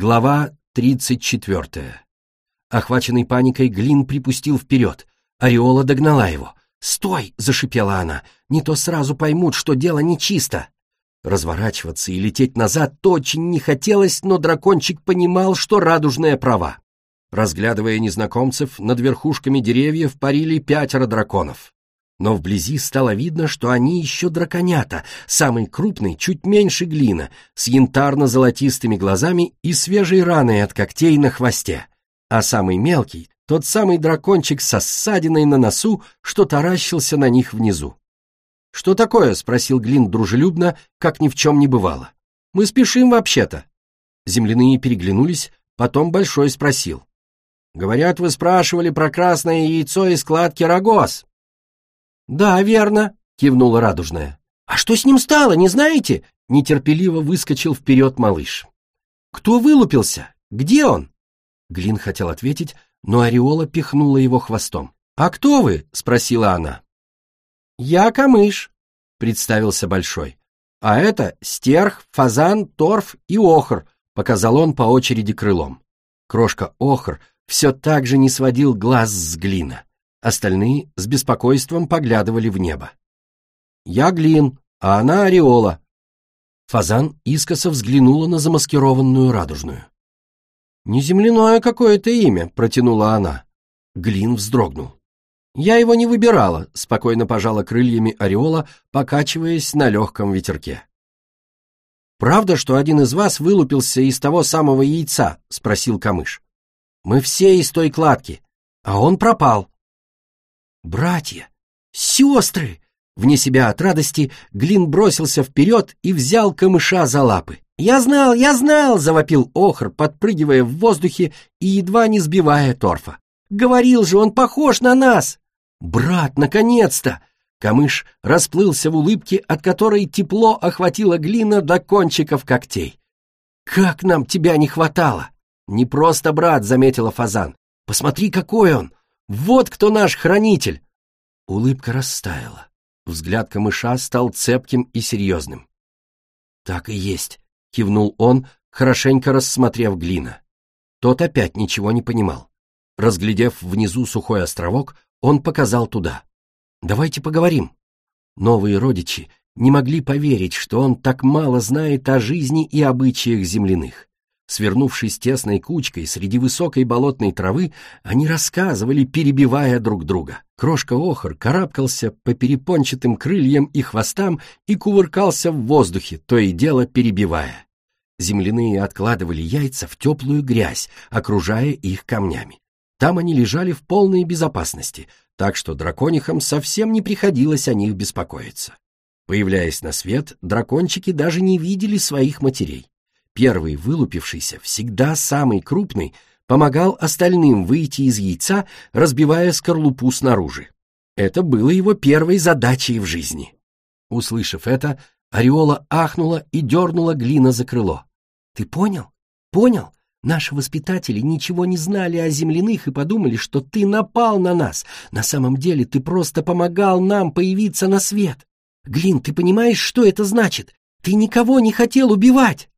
Глава 34. Охваченный паникой, Глин припустил вперед. Ореола догнала его. «Стой!» — зашипела она. «Не то сразу поймут, что дело нечисто». Разворачиваться и лететь назад очень не хотелось, но дракончик понимал, что радужная права. Разглядывая незнакомцев, над верхушками деревьев парили пятеро драконов. Но вблизи стало видно, что они еще драконята, самый крупный, чуть меньше глина, с янтарно-золотистыми глазами и свежей раной от когтей на хвосте. А самый мелкий, тот самый дракончик со ссадиной на носу, что таращился на них внизу. «Что такое?» — спросил Глин дружелюбно, как ни в чем не бывало. «Мы спешим вообще-то». Земляные переглянулись, потом Большой спросил. «Говорят, вы спрашивали про красное яйцо из складки рогоз». «Да, верно», — кивнула радужная. «А что с ним стало, не знаете?» — нетерпеливо выскочил вперед малыш. «Кто вылупился? Где он?» Глин хотел ответить, но Ореола пихнула его хвостом. «А кто вы?» — спросила она. «Я камыш», — представился Большой. «А это стерх, фазан, торф и охр», — показал он по очереди крылом. Крошка охр все так же не сводил глаз с глина. Остальные с беспокойством поглядывали в небо. «Я Глин, а она Ореола». Фазан искоса взглянула на замаскированную радужную. «Неземляное какое-то имя», — протянула она. Глин вздрогнул. «Я его не выбирала», — спокойно пожала крыльями Ореола, покачиваясь на легком ветерке. «Правда, что один из вас вылупился из того самого яйца?» — спросил Камыш. «Мы все из той кладки, а он пропал». «Братья! Сестры!» Вне себя от радости Глин бросился вперед и взял камыша за лапы. «Я знал, я знал!» — завопил Охр, подпрыгивая в воздухе и едва не сбивая торфа. «Говорил же, он похож на нас!» «Брат, наконец-то!» Камыш расплылся в улыбке, от которой тепло охватило глина до кончиков когтей. «Как нам тебя не хватало!» «Не просто брат», — заметила Фазан. «Посмотри, какой он! Вот кто наш хранитель!» Улыбка растаяла. Взгляд камыша стал цепким и серьезным. «Так и есть», — кивнул он, хорошенько рассмотрев глина. Тот опять ничего не понимал. Разглядев внизу сухой островок, он показал туда. «Давайте поговорим». Новые родичи не могли поверить, что он так мало знает о жизни и обычаях земляных. Свернувшись тесной кучкой среди высокой болотной травы, они рассказывали, перебивая друг друга. Крошка-охр карабкался по перепончатым крыльям и хвостам и кувыркался в воздухе, то и дело перебивая. Земляные откладывали яйца в теплую грязь, окружая их камнями. Там они лежали в полной безопасности, так что драконихам совсем не приходилось о них беспокоиться. Появляясь на свет, дракончики даже не видели своих матерей. Первый вылупившийся, всегда самый крупный, помогал остальным выйти из яйца, разбивая скорлупу снаружи. Это было его первой задачей в жизни. Услышав это, Ореола ахнула и дернула глина за крыло. «Ты понял? Понял? Наши воспитатели ничего не знали о земляных и подумали, что ты напал на нас. На самом деле ты просто помогал нам появиться на свет. Глин, ты понимаешь, что это значит? Ты никого не хотел убивать!»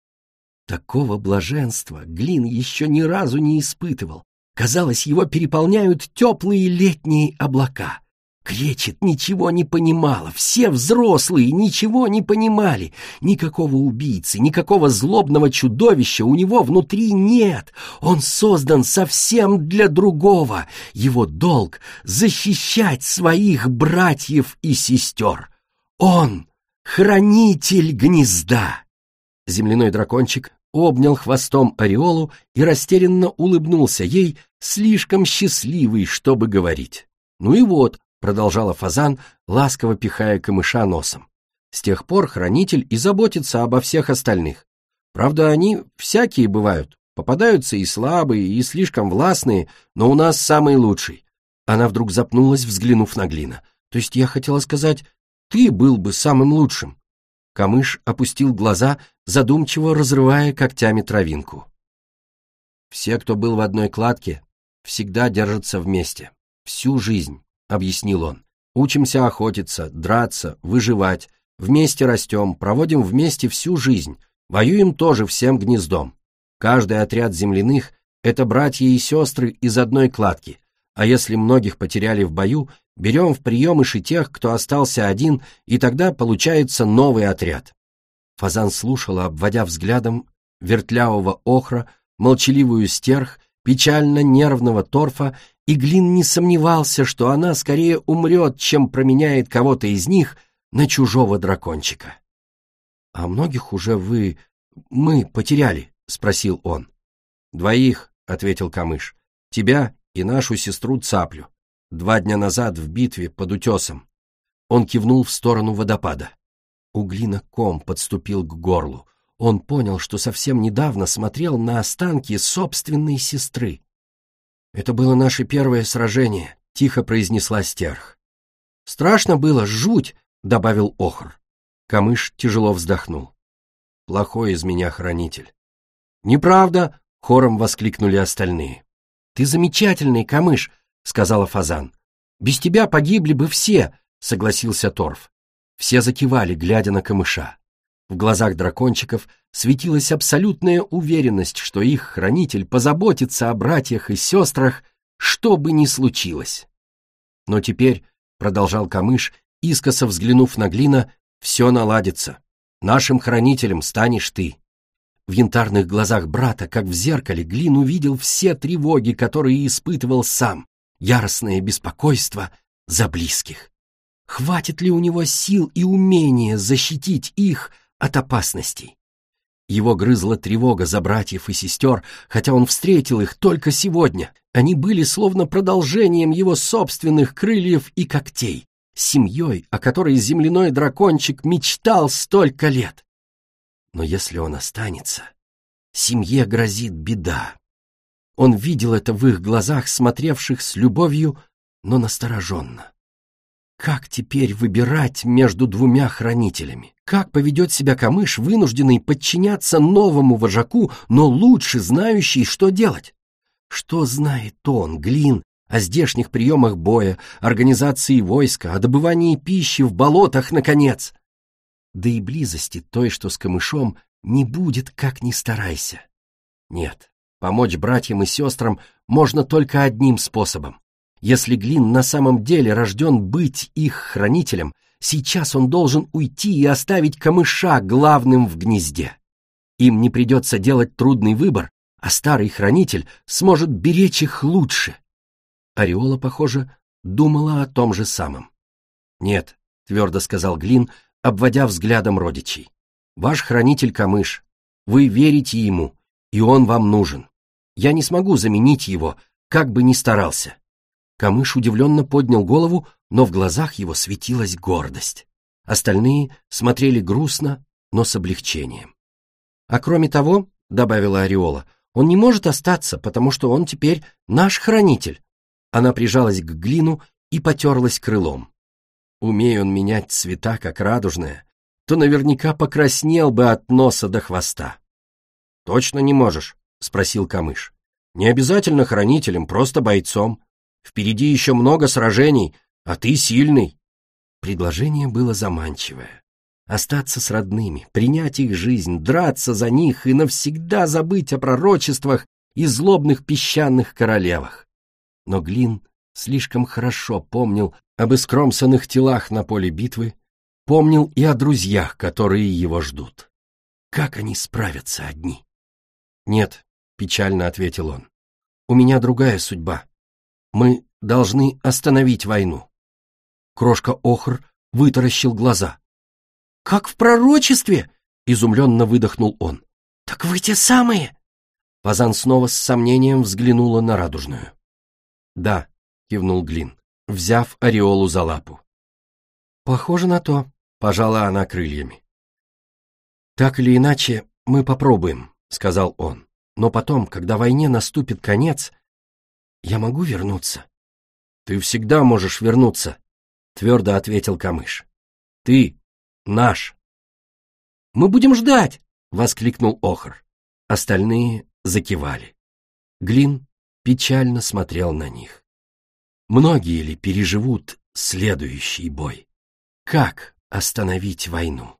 Такого блаженства Глин еще ни разу не испытывал. Казалось, его переполняют теплые летние облака. Кречет ничего не понимала, все взрослые ничего не понимали. Никакого убийцы, никакого злобного чудовища у него внутри нет. Он создан совсем для другого. Его долг — защищать своих братьев и сестер. Он — хранитель гнезда. Земляной дракончик обнял хвостом ореолу и растерянно улыбнулся ей, слишком счастливый, чтобы говорить. «Ну и вот», — продолжала Фазан, ласково пихая камыша носом. «С тех пор хранитель и заботится обо всех остальных. Правда, они всякие бывают, попадаются и слабые, и слишком властные, но у нас самый лучший». Она вдруг запнулась, взглянув на Глина. «То есть я хотела сказать, ты был бы самым лучшим». Камыш опустил глаза, задумчиво разрывая когтями травинку. «Все, кто был в одной кладке, всегда держатся вместе. Всю жизнь», — объяснил он. «Учимся охотиться, драться, выживать. Вместе растем, проводим вместе всю жизнь. Воюем тоже всем гнездом. Каждый отряд земляных — это братья и сестры из одной кладки, а если многих потеряли в бою, берем в приемыш тех, кто остался один, и тогда получается новый отряд. Фазан слушала, обводя взглядом вертлявого охра, молчаливую стерх, печально нервного торфа, и Глин не сомневался, что она скорее умрет, чем променяет кого-то из них на чужого дракончика. — А многих уже вы... мы потеряли? — спросил он. — Двоих, — ответил Камыш. — Тебя и нашу сестру Цаплю. Два дня назад в битве под утесом. Он кивнул в сторону водопада. У Глина ком подступил к горлу. Он понял, что совсем недавно смотрел на останки собственной сестры. «Это было наше первое сражение», — тихо произнесла стерх. «Страшно было, жуть», — добавил Охр. Камыш тяжело вздохнул. «Плохой из меня хранитель». «Неправда!» — хором воскликнули остальные. «Ты замечательный, Камыш», — сказала Фазан. «Без тебя погибли бы все», — согласился Торф. Все закивали, глядя на Камыша. В глазах дракончиков светилась абсолютная уверенность, что их хранитель позаботится о братьях и сестрах, что бы ни случилось. Но теперь, — продолжал Камыш, искоса взглянув на Глина, — все наладится. Нашим хранителем станешь ты. В янтарных глазах брата, как в зеркале, Глин увидел все тревоги, которые испытывал сам, яростное беспокойство за близких. Хватит ли у него сил и умения защитить их от опасностей. Его грызла тревога за братьев и сестер, хотя он встретил их только сегодня. Они были словно продолжением его собственных крыльев и когтей, семьей, о которой земляной дракончик мечтал столько лет. Но если он останется, семье грозит беда. Он видел это в их глазах, смотревших с любовью, но настороженно. Как теперь выбирать между двумя хранителями? Как поведет себя Камыш, вынужденный подчиняться новому вожаку, но лучше знающий, что делать? Что знает он, Глин, о здешних приемах боя, организации войска, о добывании пищи в болотах, наконец? Да и близости той, что с Камышом, не будет, как ни старайся. Нет, помочь братьям и сестрам можно только одним способом если Глин на самом деле рожден быть их хранителем, сейчас он должен уйти и оставить камыша главным в гнезде. Им не придется делать трудный выбор, а старый хранитель сможет беречь их лучше. Ореола, похоже, думала о том же самом. «Нет», — твердо сказал Глин, обводя взглядом родичей. «Ваш хранитель камыш. Вы верите ему, и он вам нужен. Я не смогу заменить его, как бы ни старался. Камыш удивленно поднял голову, но в глазах его светилась гордость. Остальные смотрели грустно, но с облегчением. «А кроме того, — добавила Ореола, — он не может остаться, потому что он теперь наш хранитель». Она прижалась к глину и потерлась крылом. Умея он менять цвета, как радужная, то наверняка покраснел бы от носа до хвоста. «Точно не можешь?» — спросил Камыш. «Не обязательно хранителем, просто бойцом. Впереди еще много сражений, а ты сильный. Предложение было заманчивое. Остаться с родными, принять их жизнь, драться за них и навсегда забыть о пророчествах и злобных песчаных королевах. Но Глин слишком хорошо помнил об искромсанных телах на поле битвы, помнил и о друзьях, которые его ждут. Как они справятся одни? «Нет», — печально ответил он, — «у меня другая судьба. Мы должны остановить войну. Крошка Охр вытаращил глаза. «Как в пророчестве!» — изумленно выдохнул он. «Так вы те самые!» Фазан снова с сомнением взглянула на радужную. «Да», — кивнул Глин, взяв ореолу за лапу. «Похоже на то», — пожала она крыльями. «Так или иначе, мы попробуем», — сказал он. «Но потом, когда войне наступит конец, я могу вернуться? Ты всегда можешь вернуться, твердо ответил Камыш. Ты наш. Мы будем ждать, воскликнул Охр. Остальные закивали. Глин печально смотрел на них. Многие ли переживут следующий бой? Как остановить войну?